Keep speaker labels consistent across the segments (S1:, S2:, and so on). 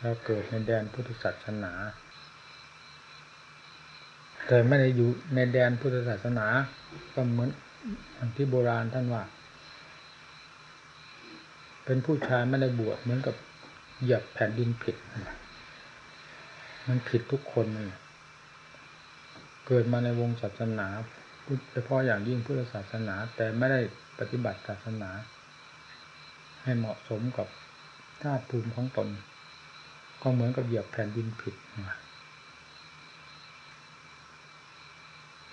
S1: เราเกิดในแดนพุทธศาสนา แต่ไม่ได้อยู่ในแดนพุทธศาสนา ก็เหมือนอย่างที่โบราณท่านว่า เป็นผู้ชายไม่ได้บวชเหมือนกับเหยียบแผ่นดินผิด มันผิดทุกคนเลยเกิดมาในวงศาสนาเฉพาะอย่างยิ่งพุทธศาสนา แต่ไม่ได้ปฏิบัติศาสนา ให้เหมาะสมกับธาตุภูมิของตน ก็เหมือนกับเหยียบแผ่นดินผิด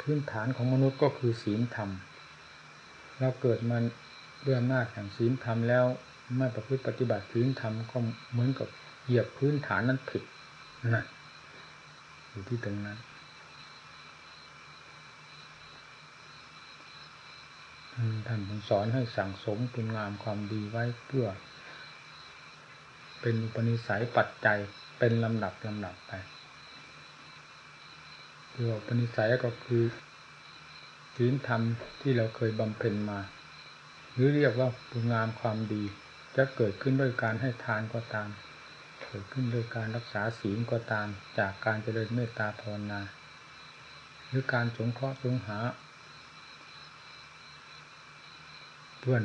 S1: พื้นฐานของมนุษย์ก็คือศีลธรรม เราเกิดมาด้วยอำนาจแห่งศีลธรรมแล้วไม่ประพฤติปฏิบัติศีลธรรมก็เหมือนกับเหยียบพื้นฐานนั้นผิดนั่นอยู่ที่ตรงนั้นท่านสอนให้สั่งสมคุณงามความดีไว้เพื่อ เป็นอุปนิสัยปัจจัยเป็นลำดับลำดับไปคืออุปนิสัยก็คือศีลธรรมที่เราเคยบำเพ็ญมา หรือเรียกว่าคุณงามความดี จะเกิดขึ้นด้วยการให้ทานก็ตาม เกิดขึ้นด้วยการรักษาศีลก็ตาม จากการเจริญเมตตาภาวนา หรือการสงเคราะห์สงหา เพื่อน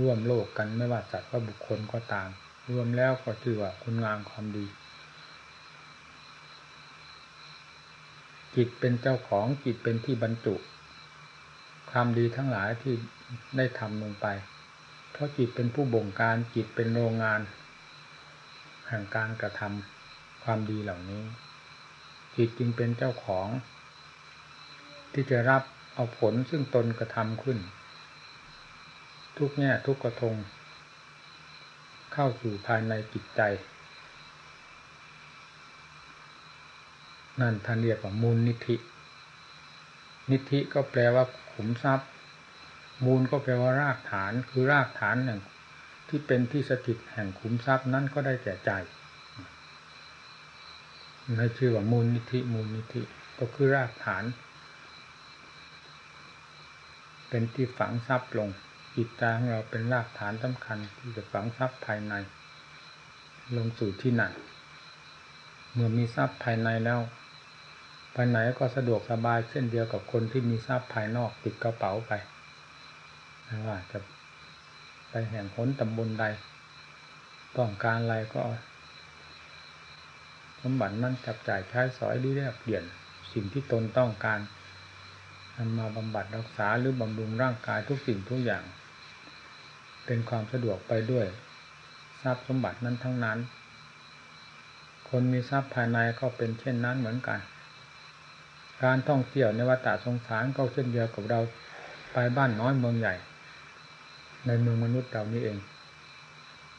S1: ร่วมโลกกันไม่ว่าสัตว์ว่าบุคคลก็ตาม รวมแล้วก็ถือว่าคุณงามความดี จิตเป็นเจ้าของจิตเป็นที่บรรจุ ความดีทั้งหลายที่ได้ทำลงไป เพราะจิตเป็นผู้บงการจิตเป็นโรงงานแห่งการกระทำความดีเหล่านี้ จิตจึงเป็นเจ้าของ ที่จะรับเอาผลซึ่งตนกระทำขึ้น ทุกแง่ทุกกระทง เข้าสู่ภายในจิตใจ นั่นท่านเรียกว่ามูลนิธิ นิธิก็แปลว่าขุมทรัพย์ มูลก็แปลว่ารากฐานคือรากฐานหนึ่ง ที่เป็นที่สถิตแห่งขุมทรัพย์นั้นก็ได้แก่ใจในชื่อว่ามูลนิธิมูลนิธิก็คือรากฐาน เป็นที่ฝังทรัพย์ลง จิตใจของเราเป็นรากฐานสำคัญที่จะฝังทรัพย์ภายใน ลงสู่ที่นั่นเมื่อมีทรัพย์ภายในแล้วไปไหนก็สะดวกสบายเช่นเดียวกับคนที่มีทรัพย์ภายนอกติดกระเป๋าไปไม่ว่าจะไปแห่งหนตำบลใด ต้องการอะไรก็สมบัตินั้นจับจ่ายใช้สอยดีแลกเปลี่ยนสิ่งที่ตนต้องการนำมาบำบัดรักษาหรือบำรุงร่างกายทุกสิ่งทุกอย่าง เป็นความสะดวกไปด้วย ทรัพย์สมบัตินั้นทั้งนั้น คนมีทรัพย์ภายในก็เป็นเช่นนั้นเหมือนกัน การท่องเที่ยวในวัฏสงสารก็เช่นเดียวกับเราไปบ้านน้อยเมืองใหญ่ ในเมืองมนุษย์เรานี้เอง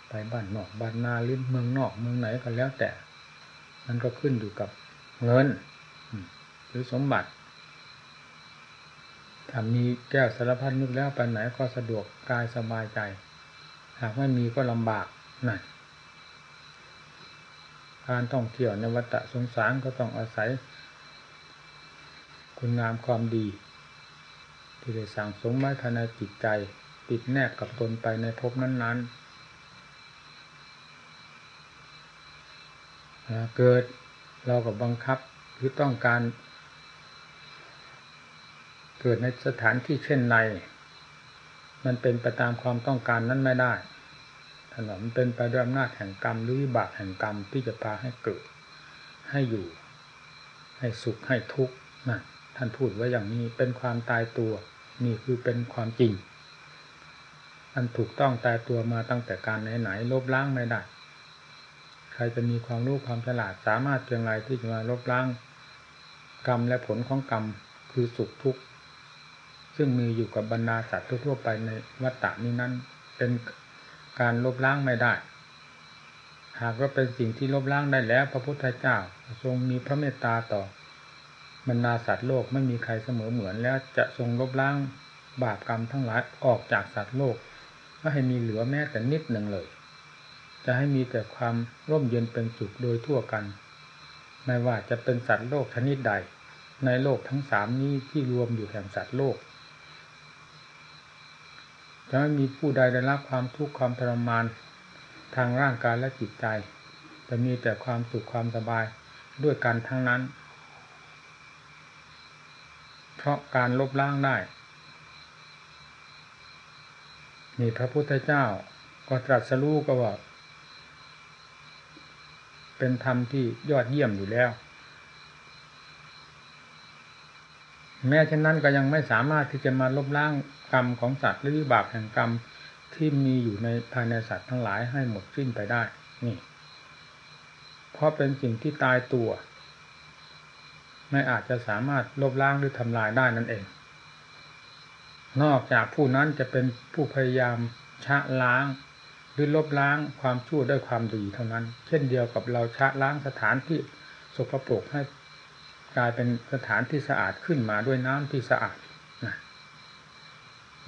S1: ไปบ้านนอกบ้านนาหรือเมืองนอกเมืองไหนก็แล้วแต่ มันก็ขึ้นอยู่กับเงิน หรือสมบัติ ถ้ามีแก้วสารพัดนึกแล้วไปไหนก็สะดวกกายสบายใจ หากไม่มีก็ลำบากนั่นการท่องเที่ยวในวัฏสงสารก็ต้องอาศัย คุณงามความดี ที่ได้สั่งสมไว้ภายในจิตใจ ติดแนบกับตนไปในภพนั้น ๆ เกิดเรากับบังคับหรือต้องการ เกิดในสถานที่เช่นใน มันเป็นไปตามความต้องการนั้นไม่ได้ถนนเป็นไปด้วยอำนาจแห่งกรรมหรือวิบากแห่งกรรมที่จะพาให้เกิด ให้อยู่ ให้สุขให้ทุกข์นะท่านพูดไว้อย่างนี้เป็นความตายตัว นี่คือเป็นความจริง อันถูกต้องตายตัวมาตั้งแต่การไหนๆลบล้างไม่ได้ ใครจะมีความรู้ความฉลาดสามารถเพียงไรที่จะมาลบล้างกรรมและผลของกรรมคือสุขทุกข์ ซึ่งมีอยู่กับบรรดาสัตว์ทั่วไปในวัฏฏานี้นั้น เป็นการลบล้างไม่ได้ หากว่าเป็นสิ่งที่ลบล้างได้แล้ว พระพุทธเจ้าทรงมีพระเมตตาต่อบรรดาสัตว์โลกไม่มีใครเสมอเหมือนแล้วจะทรงลบล้างบาปกรรมทั้งหลายออกจากสัตว์โลกไม่ให้มีเหลือแม้แต่นิดหนึ่งเลย จะให้มีแต่ความร่มเย็นเป็นสุขโดยทั่วกัน ไม่ว่าจะเป็นสัตว์โลกชนิดใด ในโลกทั้งสามนี้ที่รวมอยู่แห่งสัตว์โลก จะไม่มีผู้ใดได้รับความทุกข์ความทรมานทางร่างกายและจิตใจ จะมีแต่ความสุขความสบายด้วยกันทั้งนั้น เพราะการลบล้างได้ มีพระพุทธเจ้าก็ตรัสรู้ก็ว่า เป็นธรรมที่ยอดเยี่ยมอยู่แล้ว แม้เช่นนั้นก็ยังไม่สามารถที่จะมาลบล้างกรรมของสัตว์หรือวิบากแห่งกรรมที่มีอยู่ในภายในสัตว์ทั้งหลายให้หมดสิ้นไปได้ นี่ เพราะเป็นสิ่งที่ตายตัว ไม่อาจจะสามารถลบล้างหรือทำลายได้นั่นเอง นอกจากผู้นั้นจะเป็นผู้พยายามชะล้าง หรือลบล้างความชั่วด้วยความดีเท่านั้น เช่นเดียวกับเราชะล้างสถานที่สกปรกให้ กลายเป็นสถานที่สะอาดขึ้นมาด้วยน้ำที่สะอาดนะ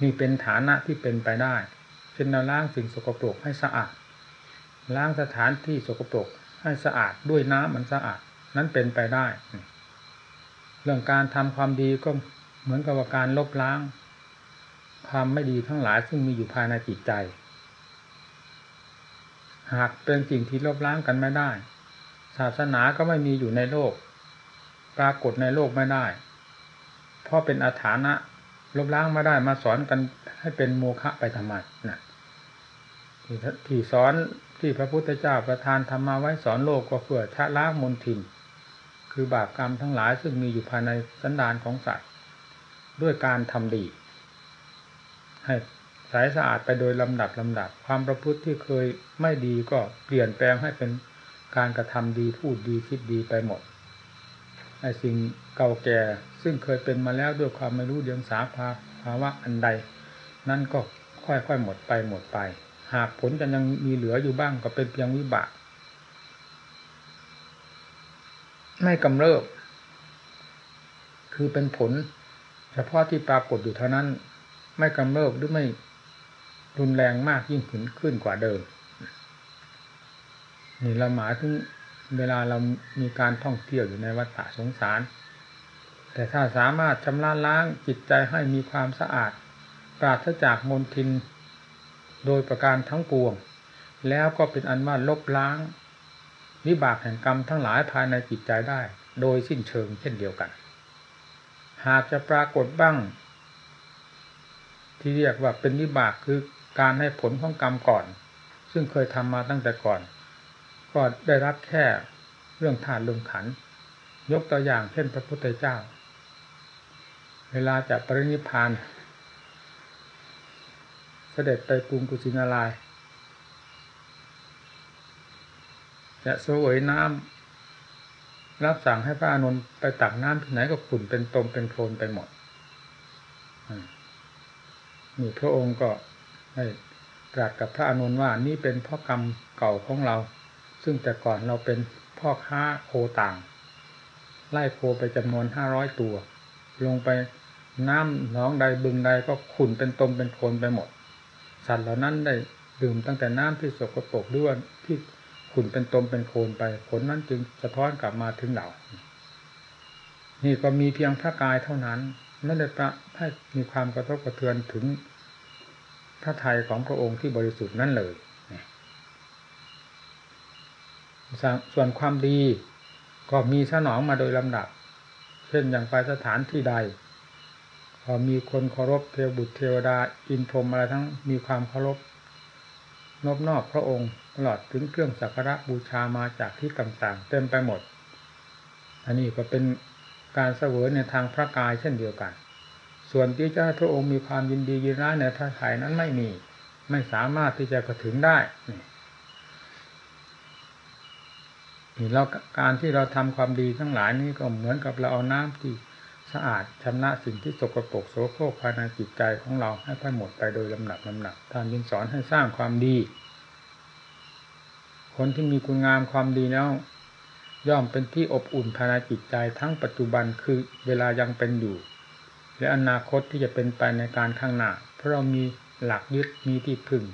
S1: นี่เป็นฐานะที่เป็นไปได้เช่นเราล้างสิ่งสกปรกให้สะอาด ล้างสถานที่สกปรกให้สะอาดด้วยน้ำมันสะอาด นั้นเป็นไปได้ เรื่องการทำความดีก็เหมือนกับการลบล้าง ความไม่ดีทั้งหลายซึ่งมีอยู่ภายในจิตใจ หากเป็นสิ่งที่ลบล้างกันไม่ได้ ศาสนาก็ไม่มีอยู่ในโลก ปรากฏในโลกไม่ได้ เพราะเป็นอาถานะลบล้างไม่ได้มาสอนกันให้เป็นโมฆะไปทำไมนะที่สอนที่พระพุทธเจ้าประทานธรรมาไว้สอนโลกก็เพื่อชะล้างมนทิน คือบาปกรรมทั้งหลายซึ่งมีอยู่ภายในสันดานของสัตว์ด้วยการทำดี ให้ใสสะอาดไปโดยลำดับลำดับ ความประพฤติที่เคยไม่ดีก็เปลี่ยนแปลงให้เป็นการกระทำดีพูดดีคิดดีไปหมด ไอ้สิ่งเก่าแก่ ซึ่งเคยเป็นมาแล้วด้วยความไม่รู้เดียงสาภาภาวะอันใด นั่นก็ค่อยๆหมดไปหมดไป หากผลจะยังมีเหลืออยู่บ้างก็เป็นเพียงวิบาก ไม่กำเริบ คือเป็นผล เฉพาะที่ปรากฏอยู่เท่านั้น ไม่กำเริบหรือไม่รุนแรงมากยิ่งขึ้นขึ้นกว่าเดิมนี่เราหมายถึง เวลาเรามีการท่องเที่ยวอยู่ในวัฏสงสาร แต่ถ้าสามารถชำระล้างจิตใจให้มีความสะอาด ปราศจากมลทิน โดยประการทั้งปวง แล้วก็เป็นอันว่าลบล้างวิบากแห่งกรรมทั้งหลายภายในจิตใจได้ โดยสิ้นเชิงเช่นเดียวกัน หากจะปรากฏบ้าง ที่เรียกว่าเป็นวิบากคือการให้ผลของกรรมก่อน ซึ่งเคยทำมาตั้งแต่ก่อน ก็ได้รับแค่เรื่องทานเรื่องขัน ยกตัวอย่างเช่นพระพุทธเจ้า เวลาจะปรินิพาน เสด็จไปกรุงกุสินาลายจะสวยน้ำรับสั่งให้พระอนุนไปตักน้ำที่ไหนก็ขุ่นเป็นตมเป็นโคลนไปหมดนี่พระองค์ก็ได้ตรัสกับพระอนุนว่านี่เป็นพ่อกรรมเก่าของเรา ซึ่งแต่ก่อนเราเป็นพ่อค้าโคต่าง ไล่โคไปจำนวนห้าร้อยตัว ลงไปน้ำหนองใดบึงใดก็ขุ่นเป็นตมเป็นโคลนไปหมด สัตว์เหล่านั้นได้ดื่มตั้งแต่น้ำที่สกปรกด้วยที่ขุ่นเป็นตมเป็นโคลนไปผลนั้นจึงสะท้อนกลับมาถึงเรานี่ก็มีเพียงพระกายเท่านั้นไม่ได้ประให้มีความกระทบกระเทือนถึงพระทัยของพระองค์ที่บริสุทธิ์นั่นเลย ส่วนความดีก็มีสนองมาโดยลำดับ เช่นอย่างไปสถานที่ใดพอมีคนเคารพเทวบุตรเทวดา อินพรมอะไรทั้งมีความเคารพนบนอกพระองค์ตลอดถึงเครื่องสักการะบูชามาจากที่ต่างๆ เต็มไปหมด อันนี้ก็เป็นการเสวยในทางพระกายเช่นเดียวกัน ส่วนที่จะให้พระองค์มีความยินดียินร้ายในพระทัยนั้นไม่มี ไม่สามารถที่จะกระถึงได้นี่ นี่เราการที่เราทำความดีทั้งหลายนี้ก็เหมือนกับเราเอาน้ำที่สะอาดชำระสิ่งที่สกปรกโสโครกภายในจิตใจของเราให้ค่อยหมดไปโดยลำหนักลำหนักท่านยินสอนให้สร้างความดี คนที่มีคุณงามความดีแล้ว ย่อมเป็นที่อบอุ่นภายในจิตใจทั้งปัจจุบันคือเวลายังเป็นอยู่ และอนาคตที่จะเป็นไปในการข้างหน้า เพราะเรามีหลักยึดมีที่พึ่ง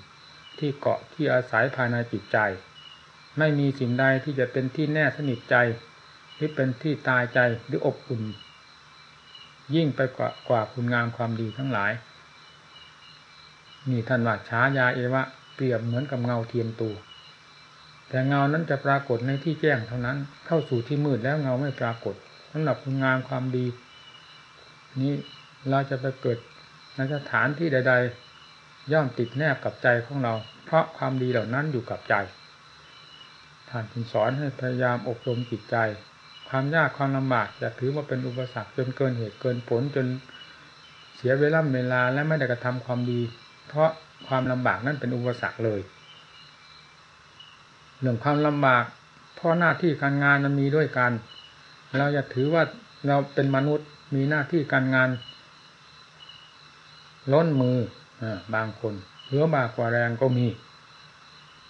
S1: ที่เกาะที่อาศัยภายในจิตใจ ไม่มีสิ่งใดที่จะเป็นที่แน่สนิทใจ หรือเป็นที่ตายใจหรืออบอุ่น ยิ่งไปกว่ากว่าคุณงามความดีทั้งหลายนี่ท่านว่าช้ายาเอวะ เปรียบเหมือนกับเงาเทียมตัว แต่เงานั้นจะปรากฏในที่แจ้งเท่านั้น เข้าสู่ที่มืดแล้วเงาไม่ปรากฏสำหรับคุณงามความดี นี้เราจะไปเกิดในสถานที่ใด ๆ ย่อมติดแนบกับใจของเรา เพราะความดีเหล่านั้นอยู่กับใจ ท่านจึงสอนให้พยายามอบรมจิตใจ ความยากความลำบากอย่าถือว่าเป็นอุปสรรคจนเกินเหตุเกินผลจนเสียเวลาเวลาและไม่ได้กระทำความดี เพราะความลำบากนั้นเป็นอุปสรรคเลยเรื่องความลำบากเพราะหน้าที่การงานมันมีด้วยกัน เราจะถือว่าเราเป็นมนุษย์มีหน้าที่การงาน ล้นมือบางคนเหลือบากกว่าแรงก็มี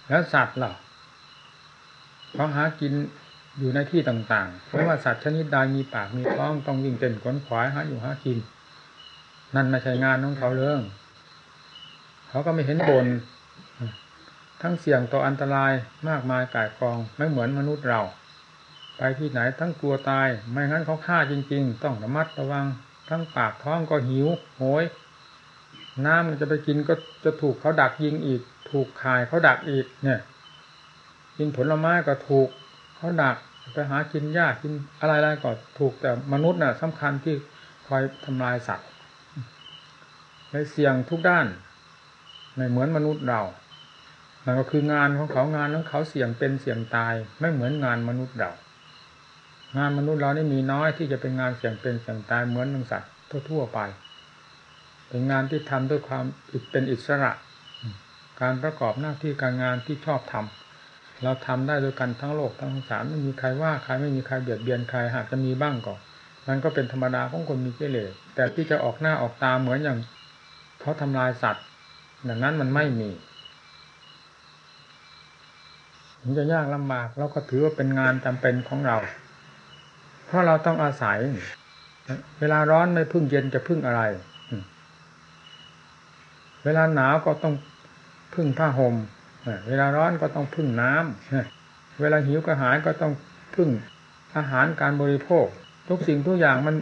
S1: แล้วสัตว์ล่ะ เขาหากินอยู่ในที่ต่างๆไม่ว่าสัตว์ชนิดใดมีปากมีท้องต้องวิ่งเต้นขนขวายหาอยู่หากิน นั่นไม่ใช่งานของเขาเรื่อง เขาก็ไม่เห็นบน ทั้งเสี่ยงต่ออันตรายมากมายกายกองไม่เหมือนมนุษย์เรา ไปที่ไหนทั้งกลัวตาย ไม่งั้นเขาฆ่าจริง ๆ ต้องระมัดระวัง ทั้งปากท้องก็หิวโหย น้ำจะไปกินก็จะถูกเขาดักยิงอีก ถูกขายเขาดักอีกเนี่ย กินผลไม้ก็ถูกเขาดักไปหากินหญ้ากินอะไรๆก็ถูกแต่มนุษย์น่ะสำคัญที่คอยทำลายสัตว์ในเสี่ยงทุกด้านไม่เหมือนมนุษย์เรา มันก็คืองานของเขางานของเขาเสี่ยงเป็นเสี่ยงตาย ไม่เหมือนงานมนุษย์เรา งานมนุษย์เรานี่มีน้อยที่จะเป็นงานเสี่ยงเป็นเสี่ยงตายเหมือนนังสัตว์ทั่วๆไป เป็นงานที่ทำด้วยความเป็นอิสระ การประกอบหน้าที่การงานที่ชอบทำ เราทำได้ด้วยกันทั้งโลกทั้งสารไม่มีใครว่าใครไม่มีใครเบียดเบียนใครหากจะมีบ้างก็มันก็เป็นธรรมดาของคนมีกิเลสแต่ที่จะออกหน้าออกตาเหมือนอย่างเขาทำลายสัตว์ดังนั้นมันไม่มีมันจะยากลำบากเราก็ถือว่าเป็นงานจำเป็นของเรา เพราะเราต้องอาศัย เวลาร้อนไม่พึ่งเย็นจะพึ่งอะไร เวลาหนาวก็ต้องพึ่งผ้าหม่ม เวลาร้อนก็ต้องพึ่งน้ำเวลาหิวกระหายก็ต้องพึ่งอาหารการบริโภค ทุกสิ่งทุกอย่างมัน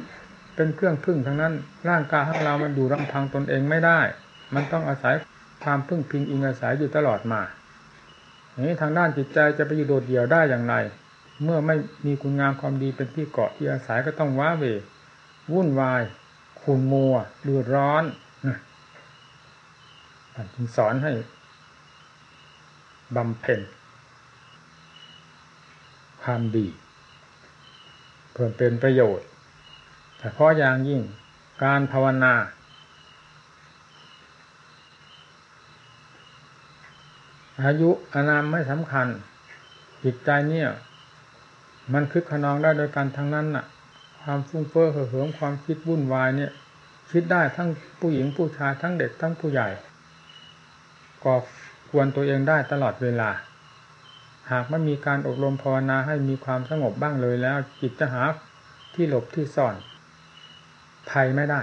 S1: เป็นเครื่องพึ่งทั้งนั้น ร่างกายของเรามันอยู่ลำพังตนเองไม่ได้ มันต้องอาศัยความพึ่งพิงอิงอาศัยอยู่ตลอดมานี้ทางด้านจิตใจจะไปอยู่โดดเดี่ยวได้อย่างไร เมื่อไม่มีคุณงามความดีเป็นที่เกาะที่อาศัยก็ต้องว้าเววุ่นวายขุ่นมัวเดือดร้อนจึงสอนให้ บำเพ็ญความดีเพื่อเป็นประโยชน์แต่เฉพาะอย่างยิ่งการภาวนา อายุอานามไม่สำคัญ จิตใจเนี่ย มันคึกขนองได้โดยการทั้งนั้นน่ะ ความฟุ้งเฟ้อเห่อมความคิดวุ่นวายเนี่ย คิดได้ทั้งผู้หญิงผู้ชายทั้งเด็กทั้งผู้ใหญ่ก็ ควรตัวเองได้ตลอดเวลา หากไม่มีการอบรมภาวนาให้มีความสงบบ้างเลยแล้ว จิตจะหาที่หลบที่ซ่อนภัยไม่ได้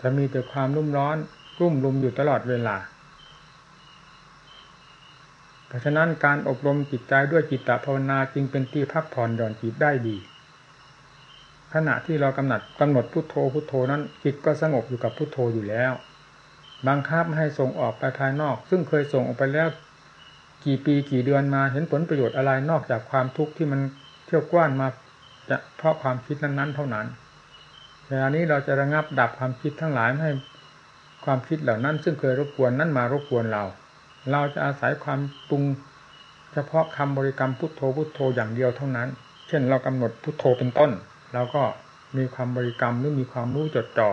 S1: จะมีแต่ความรุ่มร้อนรุ่มรุมอยู่ตลอดเวลา เพราะฉะนั้นการอบรมจิตใจด้วยจิตตภาวนาจึงเป็นที่พักผ่อนหย่อนจิตได้ดี ขณะที่เรากำหนดกำหนดพุทโธพุทโธนั้นจิตก็สงบอยู่กับพุทโธอยู่แล้ว บังคับให้ส่งออกไปภายนอก ซึ่งเคยส่งออกไปแล้วกี่ปีกี่เดือนมาเห็นผลประโยชน์อะไรนอกจากความทุกข์ที่มันเที่ยวกว้านมาจะเพราะความคิดนั้นๆ เท่านั้นเวลานี้เราจะระงับดับความคิดทั้งหลายให้ความคิดเหล่านั้น ซึ่งเคยรบกวนนั้นมารบกวนเรา เราจะอาศัยความปรุงเฉพาะคำบริกรรมพุทโธพุทโธอย่างเดียวเท่านั้น เช่นเรากำหนดพุทโธเป็นต้น เราก็มีความบริกรรมหรือมีความรู้จดจ่อ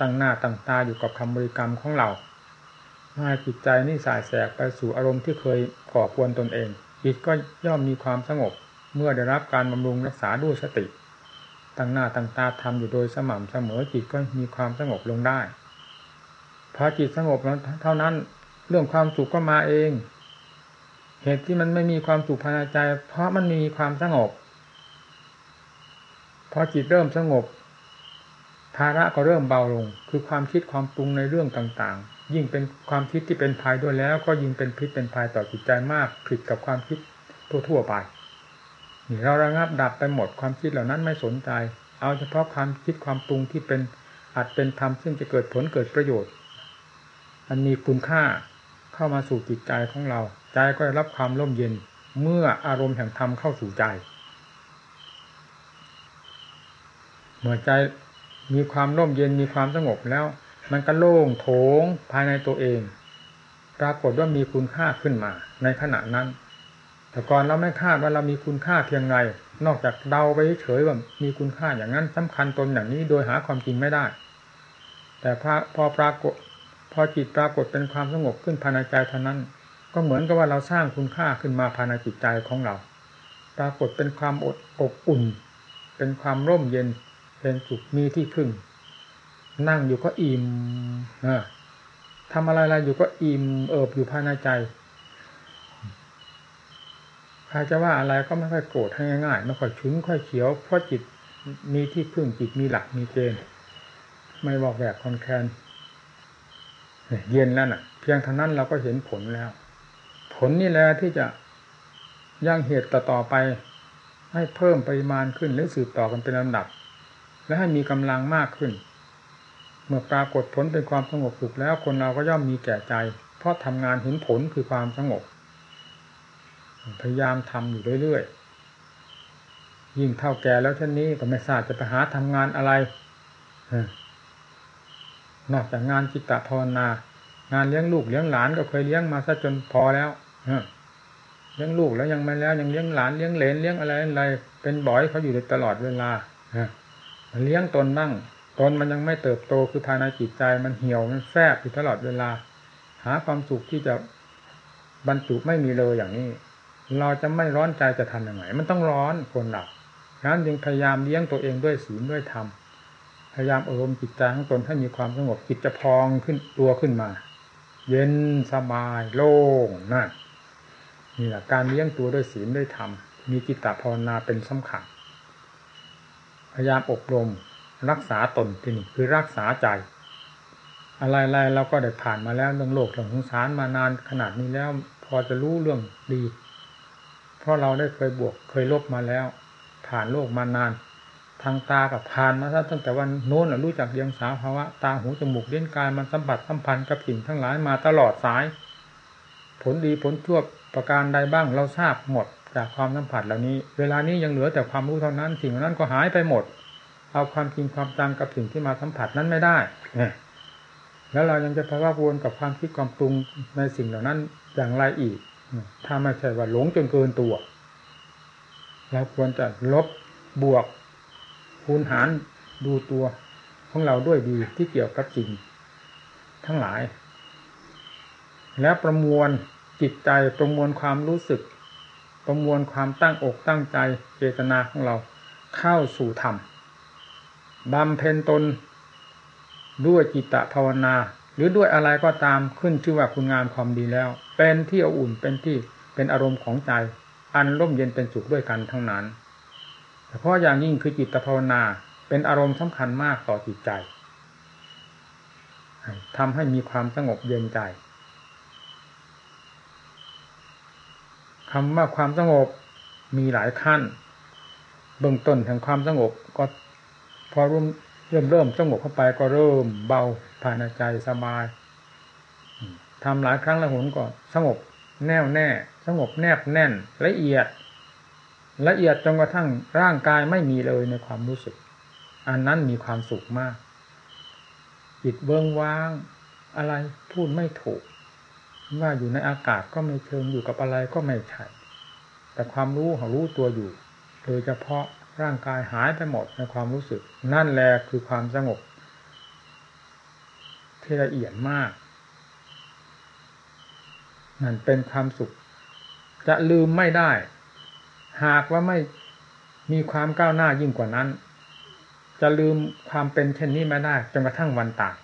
S1: ตั้งหน้าตั้งตาอยู่กับคำบริกรรมของเราให้จิตใจนี่สายแสกไปสู่อารมณ์ที่เคยก่อควรตนเอง จิตก็ย่อมมีความสงบ เมื่อได้รับการบำรุงรักษาด้วยสติ ตั้งหน้าตั้งตาทำอยู่โดยสม่ำเสมอจิตก็มีความสงบลงได้พอจิตสงบแล้วเท่านั้นเรื่องความสุขก็มาเอง เหตุที่มันไม่มีความสุขภายในใจ เพราะมันมีความสงบ พอจิตเริ่มสงบ ภาระก็เริ่มเบาลง คือความคิดความปรุงในเรื่องต่างๆ ยิ่งเป็นความคิดที่เป็นภัยด้วยแล้ว ก็ยิ่งเป็นพิษเป็นภัยต่อจิตใจมากผิดกับความคิดทั่วๆไปนี่เราระงับดับไปหมดความคิดเหล่านั้นไม่สนใจ เอาเฉพาะความคิดความปรุงที่เป็นอาจเป็นธรรมซึ่งจะเกิดผลเกิดประโยชน์มันมีคุณค่าเข้ามาสู่จิตใจของเรา ใจก็ได้รับความร่มเย็นเมื่ออารมณ์แห่งธรรมเข้าสู่ใจ เมื่อใจ มีความร่มเย็นมีความสงบแล้ว มันก็โล่งโถงภายในตัวเอง ปรากฏว่ามีคุณค่าขึ้นมา ในขณะนั้น แต่ก่อนเราไม่คาดว่าเรามีคุณค่าเพียงไรนอกจากเดาไปเฉยว่ามีคุณค่าอย่างนั้นสำคัญตนอย่างนี้โดยหาความจริงไม่ได้ แต่พอปรากฏ พอจิตปรากฏเป็นความสงบขึ้นภายในใจเท่านั้น ก็เหมือนกับว่าเราสร้างคุณค่าขึ้นมาภายในจิตใจของเรา ปรากฏเป็นความอดอบอุ่น เป็นความร่มเย็น เป็นสุขมีที่พึ่ง นั่งอยู่ก็อิ่มทำอะไรอะไรอยู่ก็อิ่มเอิบอยู่ภายในใจใครจะว่าอะไรก็ไม่ค่อยโกรธให้ง่ายๆไม่ค่อยชุนค่อยเขียวเพราะจิตมีที่พึ่งจิตมีหลักมีเกณฑ์ไม่บอกแบบคอนแคนเย็นแล้วน่ะ เพียงเท่านั้นเราก็เห็นผลแล้ว ผลนี่แหละที่จะย่างเหตุต่อต่อไป ให้เพิ่มปริมาณขึ้นหรือสืบต่อกันเป็นลำดับ และให้มีกำลังมากขึ้น เมื่อปรากฏผลเป็นความสงบสุขแล้วคนเราก็ย่อมมีแก่ใจ เพราะทำงานเห็นผลคือความสงบ พยายามทำอยู่เรื่อยๆยิ่งเท่าแก่แล้วเช่นนี้ก็ไม่ทราบจะไปหาทำงานอะไรนอกจากงานจิตตภาวนางานเลี้ยงลูกเลี้ยงหลานก็เคยเลี้ยงมาซะจนพอแล้วเลี้ยงลูกแล้วยังไม่แล้วยังเลี้ยงหลานเลี้ยงเหลนเลี้ยงอะไรอะไรเป็นบ่อยเขาอยู่ตลอดเวลา เลี้ยงตนบ้างตนมันยังไม่เติบโตคือภายในจิตใจมันเหี่ยวมันแฝบอยู่ตลอดเวลา หาความสุขที่จะบรรจุไม่มีเลยอย่างนี้ เราจะไม่ร้อนใจจะทำยังไงมันต้องร้อนคนหลับนั้นจึงพยายามเลี้ยงตัวเองด้วยศีลด้วยธรรมพยายามอบรมจิตใจของตนให้มีความสงบจิตจะพองขึ้นตัวขึ้นมา เย็นสบายโล่งนั่นนี่แหละการเลี้ยงตัวด้วยศีลด้วยธรรมมีจิตตภาวนาเป็นสำคัญ พยายามอบรมรักษาตนที่นี่คือรักษาใจ อะไรๆเราก็ได้ผ่านมาแล้วเรื่องโลกเรื่องสงสารมานานขนาดนี้แล้วพอจะรู้เรื่องดี เพราะเราได้เคยบวกเคยลบมาแล้ว ผ่านโลกมานาน ทางตากับผ่านมาตั้งแต่วันโน้นรู้จักเรียงสาภาวะ ตาหูจมูกเลี้ยงกายมันสัมผัสสัมพันธ์กับสิ่งทั้งหลายมาตลอดสาย ผลดีผลชั่วประการใดบ้างเราทราบหมด จากความสัมผัสเหล่านี้ เวลานี้ยังเหลือแต่ความรู้เท่านั้น สิ่งนั้นก็หายไปหมด เอาความจริงความจังกับสิ่งที่มาสัมผัสนั้นไม่ได้แล้วเรายังจะพะว่าวนกับความคิดความปรุงในสิ่งเหล่านั้นอย่างไรอีก ถ้าไม่ใช่ว่าหลงจนเกินตัว เราควรจะลบบวกคูณหารดูตัวของเราด้วยดีที่เกี่ยวกับจริงทั้งหลาย แล้วประมวลจิตใจประมวลความรู้สึก ประมวลความตั้งอกตั้งใจเจตนาของเราเข้าสู่ธรรมบำเพ็ญตนด้วยจิตตภาวนา หรือด้วยอะไรก็ตามขึ้นชื่อว่าคุณงามความดีแล้ว เป็นที่ออุ่นเป็นที่เป็นอารมณ์ของใจ อันร่มเย็นเป็นสุขด้วยกันทั้งนั้นเฉพาะอย่างยิ่งคือจิตภาวนาเป็นอารมณ์สำคัญมากต่อจิตใจทำให้มีความสงบเย็นใจ คำว่าความสงบมีหลายขั้น เบื้องต้นแห่งความสงบก็พอร่มเริ่มเริ่มสงบเข้าไปก็เริ่มเบาภายในใจสบายทำหลายครั้งแล้วหนก็สงบแน่วแน่ สงบแนบแน่น ละเอียด ละเอียดจนกระทั่งร่างกายไม่มีเลยในความรู้สึก อันนั้นมีความสุขมากจิตเบื้องว่าง อะไรพูดไม่ถูก ว่าอยู่ในอากาศก็ไม่เชิงอยู่กับอะไรก็ไม่ใช่แต่ความรู้เขารู้ตัวอยู่ โดยเฉพาะร่างกายหายไปหมดในความรู้สึก นั่นแหละคือความสงบ ที่ละเอียดมากนั่นเป็นความสุข จะลืมไม่ได้ หากว่าไม่มีความก้าวหน้ายิ่งกว่านั้น จะลืมความเป็นเช่นนี้ไม่ได้จนกระทั่งวันตาย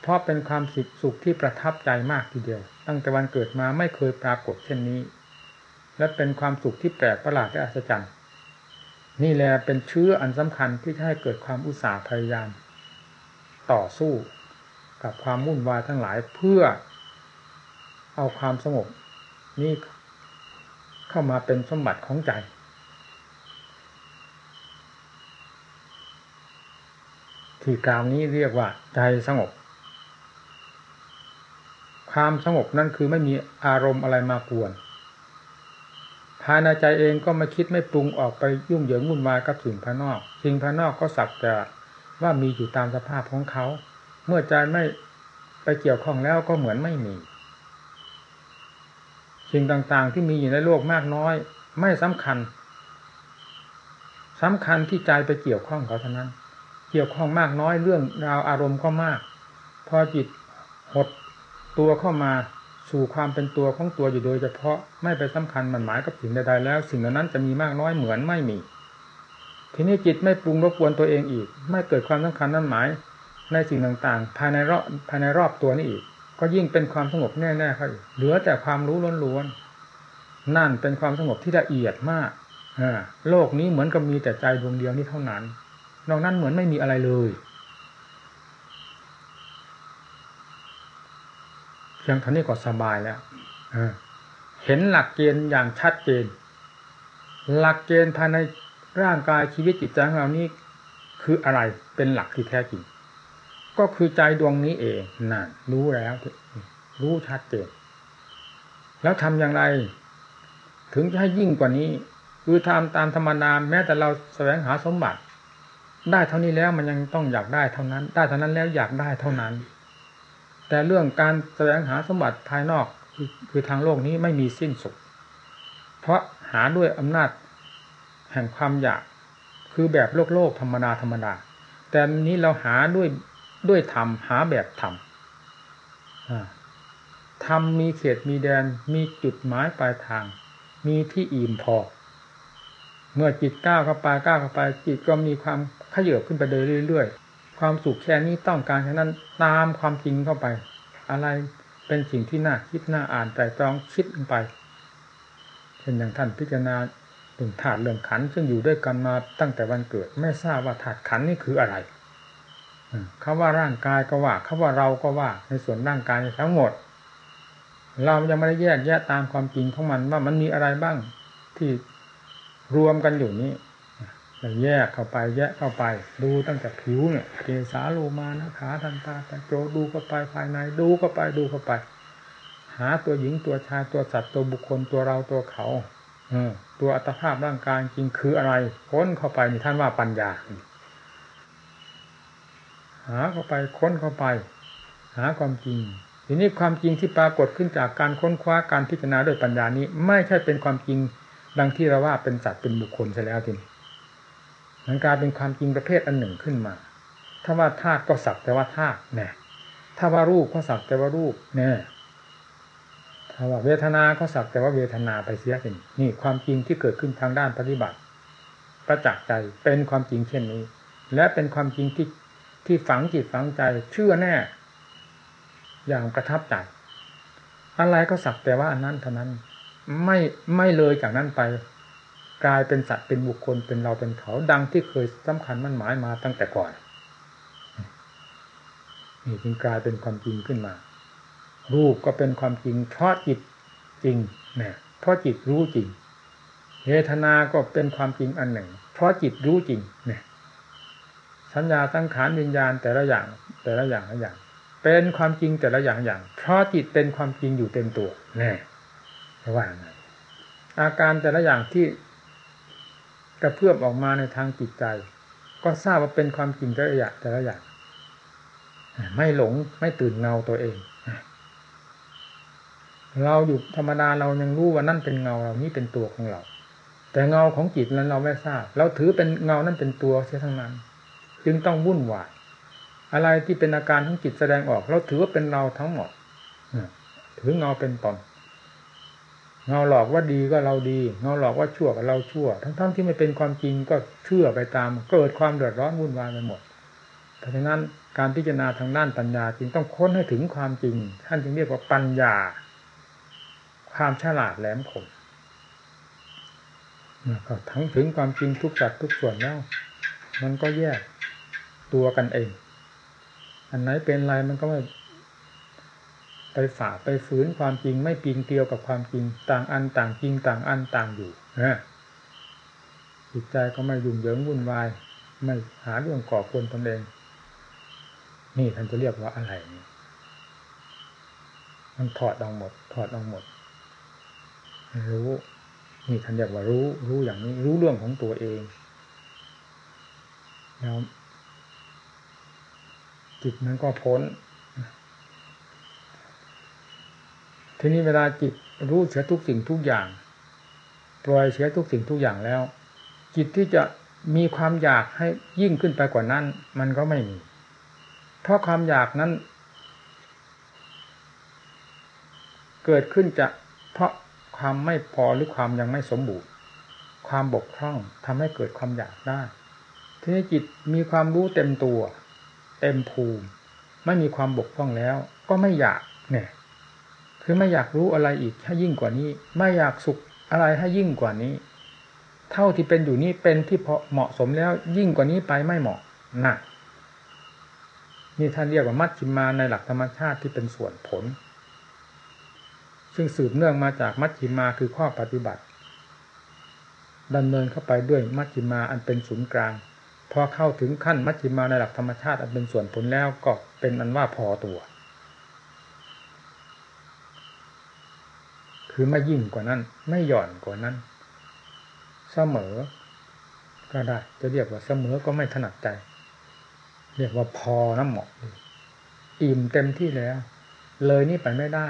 S1: เพราะเป็นความสุขสุขที่ประทับใจมากทีเดียว ตั้งแต่วันเกิดมาไม่เคยปรากฏเช่นนี้ และเป็นความสุขที่แปลกประหลาดและอัศจรรย์นี่แหละเป็นเชื้ออันสำคัญที่ให้เกิดความอุตสาห์พยายาม ต่อสู้กับความวุ่นวายทั้งหลายเพื่อ เอาความสงบนี่เข้ามาเป็นสมบัติของใจ ที่กล่าวนี้เรียกว่าใจสงบ ความสงบนั่นคือไม่มีอารมณ์อะไรมากวน ภายในใจเองก็ไม่คิดไม่ปรุงออกไปยุ่งเหยิงวุ่นวายกับสิ่งภายนอก สิ่งภายนอกก็สักแต่ว่ามีอยู่ตามสภาพของเขา เมื่อใจไม่ไปเกี่ยวข้องแล้วก็เหมือนไม่มี สิ่งต่างๆที่มีอยู่ในโลกมากน้อย ไม่สำคัญสำคัญที่ใจไปเกี่ยวข้องเขาเท่านั้น เกี่ยวข้องมากน้อยเรื่องราวอารมณ์ก็มาก พอจิตหด ตัวเข้ามาสู่ความเป็นตัวของตัวอยู่โดยเฉพาะไม่ไปสำคัญมันหมายกับสิ่งใดๆแล้ว สิ่งเหล่านั้นจะมีมากน้อยเหมือนไม่มี ทีนี้จิตไม่ปรุงรบกวนตัวเองอีก ไม่เกิดความสำคัญนั้นหมายในสิ่งต่างๆ ภายในรอบภายในรอบตัวนี้อีก ก็ยิ่งเป็นความสงบแน่ๆครับเหลือแต่ความรู้ล้วนๆนั่นเป็นความสงบที่ละเอียดมากโลกนี้เหมือนกับมีแต่ใจดวงเดียวนี้เท่านั้นนอกนั้นเหมือนไม่มีอะไรเลย พียงเท่านี้ก็สบายแล้วเห็นหลักเกณฑ์อย่างชัดเจน หลักเกณฑ์ภายในร่างกายชีวิตจิตใจของเรานี้คืออะไรเป็นหลักที่แท้จริง ก็คือใจดวงนี้เองนั่นรู้แล้ว รู้ชัดเจน แล้วทำอย่างไร ถึงจะให้ยิ่งกว่านี้ คือทำตามธรรมนามแม้แต่เราแสวงหาสมบัติ ได้เท่านี้แล้วมันยังต้องอยากได้เท่านั้น ได้เท่านั้นแล้วอยากได้เท่านั้น แต่เรื่องการแสวงหาสมบัติภายนอกคือทางโลกนี้ไม่มีสิ้นสุด เพราะหาด้วยอำนาจแห่งความอยากคือแบบโลกโลกธรรมดาธรรมดา แต่นี้เราหาด้วยด้วยธรรมหาแบบธรรมธรรมมีเขตมีแดนมีจุดหมายปลายทาง มีที่อิ่มพอ เมื่อจิตก้าวเข้าไปก้าวเข้าไปจิตก็มีความขยับขึ้นไปเรื่อย ความสุขแค่นี้ต้องการแค่นั้นตามความจริงเข้าไป อะไรเป็นสิ่งที่น่าคิดน่าอ่านแต่ต้องคิดลงไปเช่นอย่างท่านพิจารณาถึงถาดเรื่องขันซึ่งอยู่ด้วยกันมาตั้งแต่วันเกิด ไม่ทราบว่าถาดขันนี่คืออะไรคำว่าร่างกายก็ว่าคำว่าเราก็ว่า ในส่วนร่างกายทั้งหมด เรายังไม่ได้แยกแยะตามความจริงของมันว่ามันมีอะไรบ้างที่รวมกันอยู่นี้ แยกเข้าไปแยกเข้าไป ดูตั้งแต่ผิวเนี่ยเกสาโลมานะขาทันตาต่โจดูเข้าไปภายในดูเข้าไปดูเข้าไป หาตัวหญิงตัวชายตัวสัตว์ตัวบุคคลตัวเราตัวเขาเออตัวอัตภาพร่างกายจริงคืออะไรค้นเข้าไปนี่ท่านว่าปัญญา หาเข้าไปค้นเข้าไป หาความจริงทีนี้ความจริงที่ปรากฏขึ้นจากการค้นคว้าการพิจารณาด้วยปัญญานี้ ไม่ใช่เป็นความจริงดังที่เราว่าเป็นสัตว์เป็นบุคคลใช่แล้วทีนี้ มันกลายเป็นความจริงประเภทอันหนึ่งขึ้นมา ถ้าว่าธาตุก็สักแต่ว่าธาตุแน่ถ้าว่ารูปก็สักแต่ว่ารูปแน่ถ้าว่าเวทนาก็สักแต่ว่าเวทนาไปเสียสินี่ความจริงที่เกิดขึ้นทางด้านปฏิบัติ ประจักษ์ใจเป็นความจริงเช่นนี้ และเป็นความจริงที่ที่ฝังจิตฝังใจเชื่อแน่ อย่างประทับใจอะไรก็สักแต่ว่าอันนั้นเท่านั้น ไม่ไม่เลยจากนั้นไป กลายเป็นสัตว์เป็นบุคคลเป็นเราเป็นเขาดังที่เคยสำคัญมั่นหมายมาตั้งแต่ก่อนนี่จึงกลายเป็นความจริงขึ้นมา รูปก็เป็นความจริง เพราะจิตจริงเนี่ยเพราะจิตรู้จริงเวทนาก็เป็นความจริงอันหนึ่ง เพราะจิตรู้จริงเนี่ยสัญญาตั้งขานวิญญาณแต่ละอย่างแต่ละอย่างละอย่าง เป็นความจริงแต่ละอย่างอย่าง เพราะจิตเป็นความจริงอยู่เต็มตัวแน่ว่าไงอาการแต่ละอย่างที่ กระเพื่อมออกมาในทางจิตใจ ก็ทราบว่าเป็นความจริงแต่ละอย่างแต่ละอย่างไม่หลงไม่ตื่นเงาตัวเอง เราอยู่ธรรมดาเรายังรู้ว่านั่นเป็นเงาเรานี่เป็นตัวของเรา แต่เงาของจิตนั้นเราไม่ทราบ เราถือเป็นเงานั่นเป็นตัวเสียทั้งนั้น จึงต้องวุ่นวายอะไรที่เป็นอาการของจิตแสดงออก เราถือว่าเป็นเราทั้งหมดถือเงาเป็นตน เงาหลอกว่าดีก็เราดีเงาหลอกว่าชั่วก็เราชั่ว ทั้งๆทที่ไม่เป็นความจริงก็เชื่อไปตาม เกิดความเดือดร้อนวุ่นวายไปหมด เพราะฉะนั้นการพิจารณาทางด้านปัญญาจึงต้องค้นให้ถึงความจริง ท่านจึงเรียกว่าปัญญา ความฉลาดแหลมคมก็ทั้งถึงความจริงทุกสัดทุกส่วนแล้ว มันก็แยกตัวกันเอง อันไหนเป็นอะไรมันก็ไม่ ไปฝ่าไปฝืนความจริงไม่ปีนเกลียวกับความจริง ต่างอันต่างจริงต่างอันต่างอยู่นะจิตใจก็ไม่ยุ่งเหยิงวุ่นวาย ไม่หาเรื่องก่อควรตนเอง นี่ท่านจะเรียกว่าอะไรนี่มันถอดออกหมด ถอดออกหมด รู้ นี่ท่านเรียกว่ารู้ รู้อย่างนี้ รู้เรื่องของตัวเองแล้วจิตนั้นก็พ้น ทีนี้เวลาจิตรู้เสียทุกสิ่งทุกอย่าง ปล่อยเสียทุกสิ่งทุกอย่างแล้ว จิตที่จะมีความอยากให้ยิ่งขึ้นไปกว่านั้น มันก็ไม่มี เพราะความอยากนั้น เกิดขึ้นจะเพราะความไม่พอหรือความยังไม่สมบูรณ์ ความบกพร่องทำให้เกิดความอยากได้ทีนี้จิตมีความรู้เต็มตัว เต็มภูมิ ไม่มีความบกพร่องแล้ว ก็ไม่อยากเนี่ย คือไม่อยากรู้อะไรอีกให้ยิ่งกว่านี้ ไม่อยากสุขอะไรให้ยิ่งกว่านี้ เท่าที่เป็นอยู่นี้เป็นที่เหมาะสมแล้วยิ่งกว่านี้ไปไม่เหมาะนะนี่ท่านเรียกว่ามัชฌิมาในหลักธรรมชาติที่เป็นส่วนผล ซึ่งสืบเนื่องมาจากมัชฌิมาคือข้อปฏิบัติดำเนินเข้าไปด้วยมัชฌิมาอันเป็นศูนย์กลางพอเข้าถึงขั้นมัชฌิมาในหลักธรรมชาติอันเป็นส่วนผลแล้วก็เป็นอันว่าพอตัว คือไม่ยิ่งกว่านั้น ไม่หย่อนกว่านั้น เสมอ ก็ได้ จะเรียกว่าเสมอก็ไม่ถนัดใจ เรียกว่าพอน้ำเหมาะอิ่มเต็มที่แล้ว เลยนี่ไปไม่ได้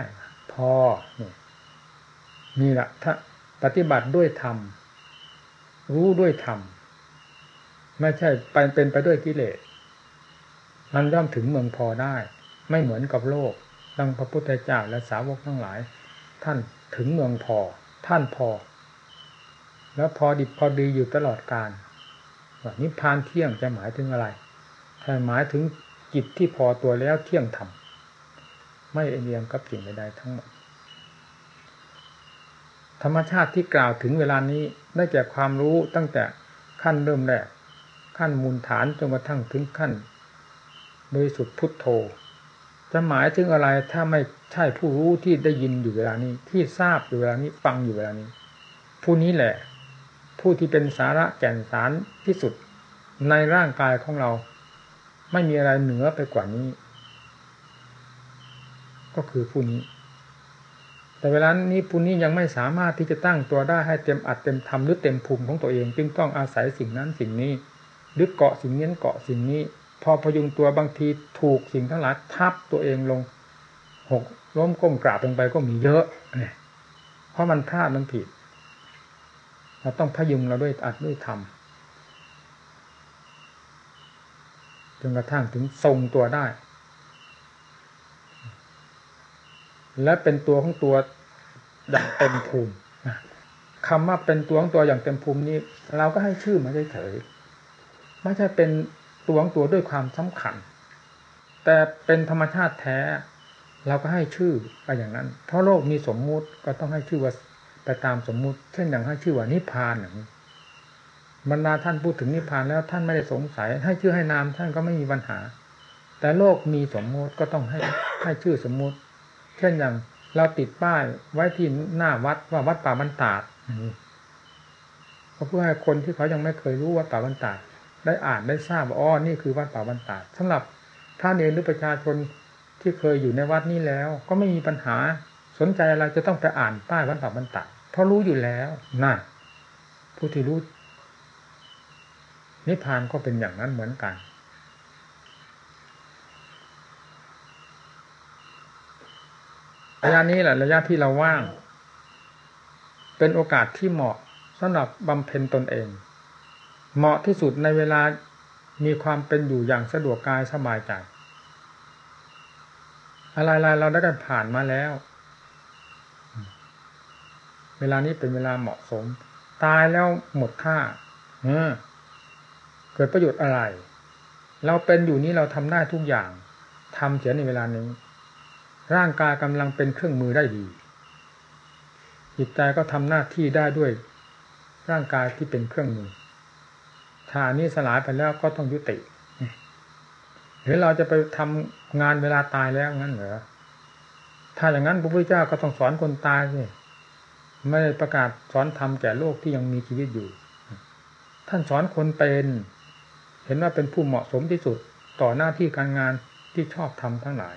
S1: พอนี่นี่แหละถ้าปฏิบัติด้วยธรรมรู้ด้วยธรรมไม่ใช่ไปเป็นไปด้วยกิเลสมันย่อมถึงเมืองพอได้ ไม่เหมือนกับโลกดังพระพุทธเจ้าและสาวกทั้งหลาย ท่าน ถึงเมืองพอ ท่านพอ แล้วพอดิบพอดีอยู่ตลอดกาลว่านิพพานเที่ยงจะหมายถึงอะไรถ้าหมายถึงจิตที่พอตัวแล้วเที่ยงธรรมไม่เอียงกับสิ่งใดๆทั้งหมด ธรรมชาติที่กล่าวถึงเวลานี้ได้แก่ความรู้ตั้งแต่ขั้นเริ่มแรกขั้นมูลฐานจนกระทั่งถึงขั้นบริสุทธิ์พุทโธ จะหมายถึงอะไรถ้าไม่ใช่ผู้รู้ที่ได้ยินอยู่เวลานี้ ที่ทราบอยู่เวลานี้ฟังอยู่เวลานี้ ผู้นี้แหละ ผู้ที่เป็นสาระแก่นสารที่สุดในร่างกายของเรา ไม่มีอะไรเหนือไปกว่านี้ ก็คือผู้นี้ แต่เวลานี้ผู้นี้ยังไม่สามารถที่จะตั้งตัวได้ให้เต็มอัดเต็มทำหรือเต็มภูมิของตัวเอง จึงต้องอาศัยสิ่งนั้นสิ่งนี้ หรือเกาะสิ่งนี้เกาะสิ่งนี้ พอพยุงตัวบางทีถูกสิ่งทั้งหลายทับตัวเองลงหกล้มก้มกราบลงไปก็มีเยอะเนี่ยเพราะมันพลาดมันผิด เราต้องพยุงเราด้วยอัดด้วยทำจนกระทั่งถึงทรงตัวได้ และเป็นตัวของตัวอย่างเต็มภูมิคำว่าเป็นตัวของตัวอย่างเต็มภูมินี้ เราก็ให้ชื่อมาเฉยๆไม่ใช่เป็น ตัวของตัวด้วยความสำคัญ แต่เป็นธรรมชาติแท้เราก็ให้ชื่อไปอย่างนั้น เพราะโลกมีสมมุติก็ต้องให้ชื่อว่าไปตามสมมุติ เช่นอย่างให้ชื่อว่านิพพานอย่างนี้บรรดาท่านพูดถึงนิพพานแล้วท่านไม่ได้สงสัย ให้ชื่อให้นามท่านก็ไม่มีปัญหา แต่โลกมีสมมุติก็ต้องให้ให้ชื่อสมมุติ เช่นอย่างเราติดป้ายไว้ที่หน้าวัดว่าวัดป่าบรรดาดเพื่อให้คนที่เขายังไม่เคยรู้วัดป่าบรรดาด ได้อ่านได้ทราบว่าอ๋อนี่คือวัดป่าบรรดาดสำหรับท่านเองหรือประชาชนที่เคยอยู่ในวัดนี้แล้ว ก็ไม่มีปัญหาสนใจอะไรจะต้องไปอ่านป้ายวัดป่าบรรดาดเพราะรู้อยู่แล้วน่ะผู้ที่รู้นิพพานก็เป็นอย่างนั้นเหมือนกัน ระยะนี้แหละระยะที่เราว่าง เป็นโอกาสที่เหมาะสำหรับบำเพ็ญตนเอง เหมาะที่สุดในเวลามีความเป็นอยู่อย่างสะดวกกายสบายใจ อะไรๆเราได้กันผ่านมาแล้ว เวลานี้เป็นเวลาเหมาะสม ตายแล้วหมดค่าเออเกิดประโยชน์อะไร เราเป็นอยู่นี้เราทำได้ทุกอย่างทำเสียในเวลานี้ ร่างกายกำลังเป็นเครื่องมือได้ดี จิตใจก็ทำหน้าที่ได้ด้วย ร่างกายที่เป็นเครื่องมือ ถ้านี้สลายไปแล้วก็ต้องยุติ หรือเราจะไปทำงานเวลาตายแล้วงั้นเหรอถ้าอย่างนั้นพระพุทธเจ้าก็ต้องสอนคนตายสิไม่ได้ประกาศสอนธรรมแก่โลกที่ยังมีชีวิตอยู่ ท่านสอนคนเป็น เห็นว่าเป็นผู้เหมาะสมที่สุดต่อหน้าที่การงานที่ชอบทำทั้งหลาย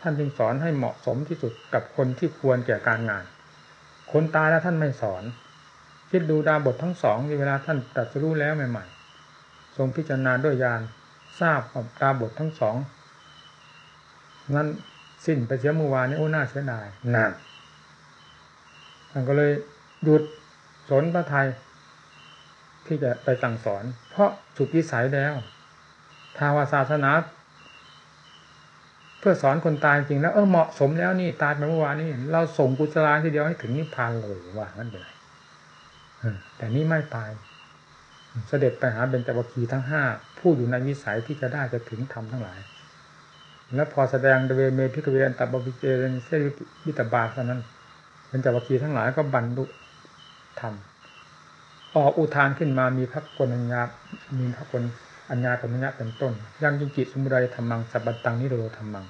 S1: ท่านจึงสอนให้เหมาะสมที่สุดกับคนที่ควรแก่การงาน คนตายแล้วท่านไม่สอน คิดดูดาบททั้งสองในเวลาท่านตรัสรู้แล้วใหม่ๆ ทรงพิจารณาด้วยญาณทราบดาบททั้งสองนั้นสิ้นไปเสียเมื่อวานนี้โอ้น่าเสียดายนานท่านก็เลยหยุดสนพระไทยที่จะไปสั่งสอน เพราะสุดวิสัยแล้วทาวาศาสนา เพื่อสอนคนตายจริงแล้วเออเหมาะสมแล้วนี่ตายไปเมื่อวานนี้เราส่งกุศลาทีเดียวให้ถึงนิพพานเลยว่างั้นเลย แต่นี่ไม่ตายเสด็จไปหาเบญจวัคคีทั้งห้าผู้อยู่ในวิสัยที่จะได้จะถึงธรรมทั้งหลาย แล้วพอแสดงทเวเม ภิกขเวอันตา ปัพพชิเตน นเสวิตัพพาเท่านั้นเบญจวัคคีทั้งหลายก็บรรลุธรรมออกอุทานขึ้นมามีพระอัญญามีพระอัญญาโกณฑัญญะเป็นต้น ยังกิญจิ สมุทยธัมมังสัพพันตังนิโรธธัมมัง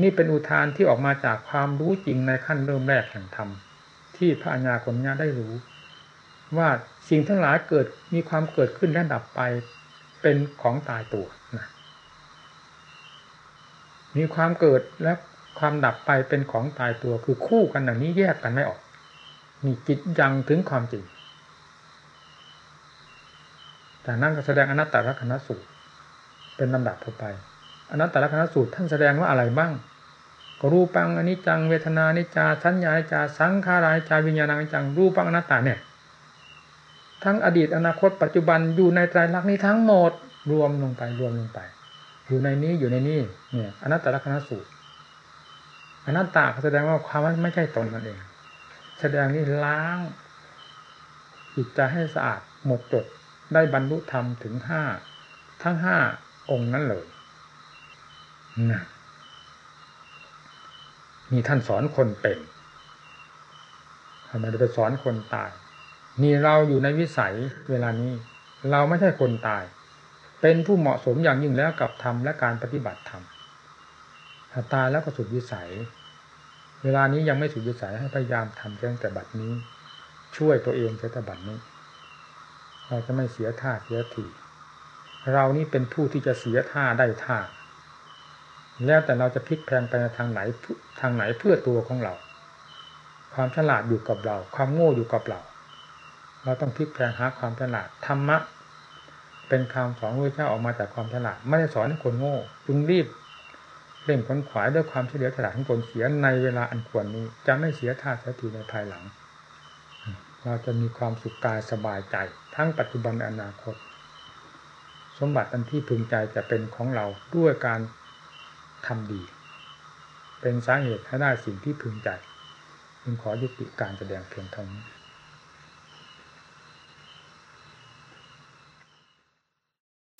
S1: นี่เป็นอุทานที่ออกมาจากความรู้จริงในขั้นเริ่มแรกแห่งธรรมที่พระอัญญาปัญญาได้รู้ ว่าสิ่งทั้งหลายเกิดมีความเกิดขึ้นและดับไปเป็นของตายตัวนะมีความเกิดและความดับไปเป็นของตายตัวคือคู่กันอย่างนี้แยกกันไม่ออกมีจิตยังถึงความจริงจากนั้นก็แสดงอนัตตลักษณสูตร เป็นลำดับต่อไป อนัตตลักษณสูตรท่านแสดงว่าอะไรบ้าง ก็รูปังอนิจจังเวทนานิจจาสัญญาจาสังขารายจาวิญญาณังจังรูปังอนัตตาเนี่ย ทั้งอดีตอนาคตปัจจุบันอยู่ในไตรลักษณ์นี้ทั้งหมดรวมลงไปรวมลงไป อยู่ในนี้อยู่ในนี้เนี่ยอนัตตลักษณสูตรอนัตตาแสดงว่าความไม่ใช่ตนนั่นเอง แสดงนี้ล้างจิตใจให้สะอาดหมดจดได้บรรลุธรรมถึงห้าทั้งห้าองค์นั้นเลยนะมีท่านสอนคนเป็นทำไมจะไปสอนคนตาย นี่เราอยู่ในวิสัยเวลานี้ เราไม่ใช่คนตาย เป็นผู้เหมาะสมอย่างยิ่งแล้วกับธรรมและการปฏิบัติธรรมถ้าตายแล้วก็สุดวิสัย เวลานี้ยังไม่สุดวิสัยให้พยายามทำตั้งแต่บัดนี้ ช่วยตัวเองแต่บัดนี้ เราจะไม่เสียท่าเสียทีเรานี่เป็นผู้ที่จะเสียท่าได้ท่า แล้วแต่เราจะพลิกแพงไปทางไหนทางไหนเพื่อตัวของเรา ความฉลาดอยู่กับเรา ความโง่อยู่กับเรา เราต้องพลิกแพงหาความฉลาดธรรมะ เป็นคำสอนพระเจ้าออกมาจากความฉลาด ไม่ได้สอนให้คนโง่จึงรีบเร่งค้นขวายด้วยความเฉลียวฉลาดของตนเสียในเวลาอันควรนี้ จะไม่เสียท่าเสียทีในภายหลัง เราจะมีความสุขกายสบายใจ ทั้งปัจจุบันและอนาคต สมบัติอันที่พึงใจจะเป็นของเราด้วยการทำดี เป็นสาเหตุให้ได้สิ่งที่พึงใจจึงขอยุติการแสดงเพียงเท่านี้